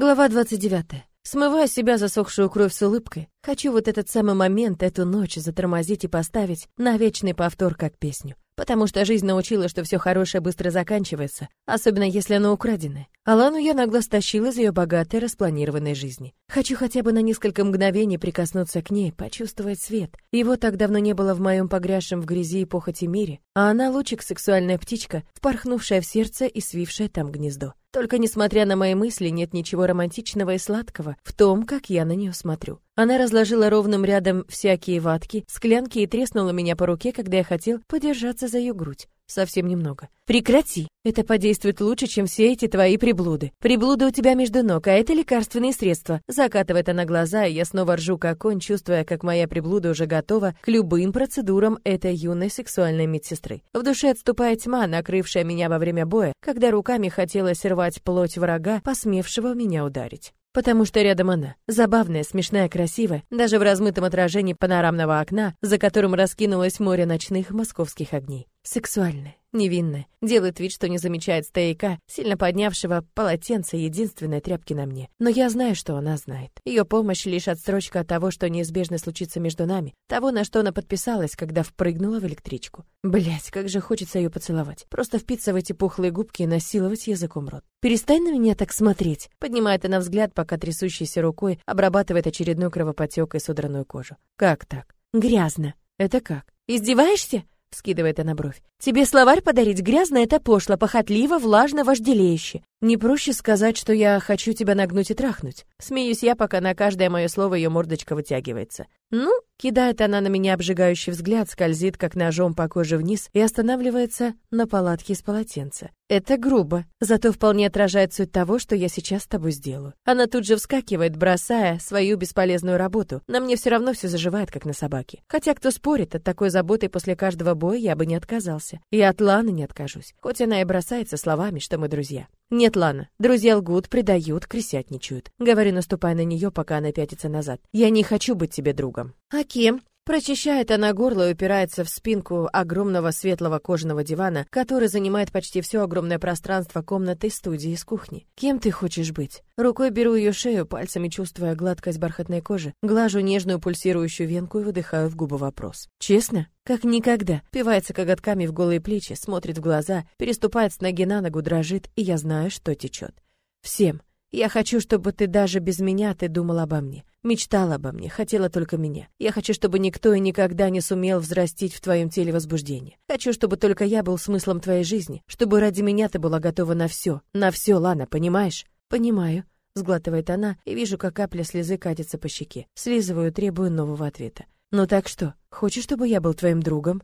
Глава 29. Смываю себя засохшую кровь с улыбкой. Хочу вот этот самый момент, эту ночь затормозить и поставить на вечный повтор как песню. Потому что жизнь научила, что все хорошее быстро заканчивается, особенно если оно украденное. Алану я нагло стащила из ее богатой, распланированной жизни. Хочу хотя бы на несколько мгновений прикоснуться к ней, почувствовать свет. Его так давно не было в моем погрязшем в грязи и похоти мире, а она лучик сексуальная птичка, впорхнувшая в сердце и свившая там гнездо. Только несмотря на мои мысли, нет ничего романтичного и сладкого в том, как я на нее смотрю. Она разложила ровным рядом всякие ватки, склянки и треснула меня по руке, когда я хотел подержаться за ее грудь. Совсем немного. Прекрати. Это подействует лучше, чем все эти твои приблуды. Приблуды у тебя между ног, а это лекарственные средства. Закатывает она глаза, и я снова ржу как конь, чувствуя, как моя приблуда уже готова к любым процедурам этой юной сексуальной медсестры. В душе отступает тьма, накрывшая меня во время боя, когда руками хотелось рвать плоть врага, посмевшего меня ударить. Потому что рядом она, забавная, смешная, красивая, даже в размытом отражении панорамного окна, за которым раскинулось море ночных московских огней. Сексуальная, невинная, делает вид, что не замечает стояка, сильно поднявшего полотенце единственной тряпки на мне. Но я знаю, что она знает. Ее помощь лишь отсрочка от того, что неизбежно случится между нами, того, на что она подписалась, когда впрыгнула в электричку. Блять, как же хочется ее поцеловать. Просто впиться в эти пухлые губки и насиловать языком рот. Перестань на меня так смотреть. Поднимает она взгляд, пока трясущейся рукой обрабатывает очередной кровопотек и содранную кожу. Как так? Грязно. Это как? Издеваешься? — скидывает она бровь. «Тебе словарь подарить грязно — это пошло, похотливо, влажно, вожделеюще. Не проще сказать, что я хочу тебя нагнуть и трахнуть. Смеюсь я, пока на каждое мое слово ее мордочка вытягивается. Ну, кидает она на меня обжигающий взгляд, скользит как ножом по коже вниз и останавливается на палатке из полотенца. Это грубо, зато вполне отражает суть того, что я сейчас с тобой сделаю. Она тут же вскакивает, бросая свою бесполезную работу. На мне все равно все заживает, как на собаке. Хотя кто спорит, от такой заботы после каждого боя я бы не отказался. И от Ланы не откажусь, хоть она и бросается словами, что мы друзья. «Нет, Лана, друзья лгут, предают, крысятничают». Говорю, наступая на нее, пока она пятится назад. «Я не хочу быть тебе другом». «А кем?» Прочищает она горло и упирается в спинку огромного светлого кожаного дивана, который занимает почти все огромное пространство комнаты, студии с кухни. Кем ты хочешь быть? Рукой беру ее шею, пальцами чувствуя гладкость бархатной кожи, глажу нежную пульсирующую венку и выдыхаю в губы вопрос. Честно? Как никогда. Пивается коготками в голые плечи, смотрит в глаза, переступает с ноги на ногу, дрожит, и я знаю, что течет. Всем. Я хочу, чтобы ты даже без меня ты думал обо мне. Мечтала обо мне, хотела только меня. Я хочу, чтобы никто и никогда не сумел взрастить в твоем теле возбуждение. Хочу, чтобы только я был смыслом твоей жизни, чтобы ради меня ты была готова на все. На все, Лана, понимаешь? Понимаю. Сглатывает она, и вижу, как капля слезы катится по щеке. Слизываю, требую нового ответа. «Ну так что, хочешь, чтобы я был твоим другом?»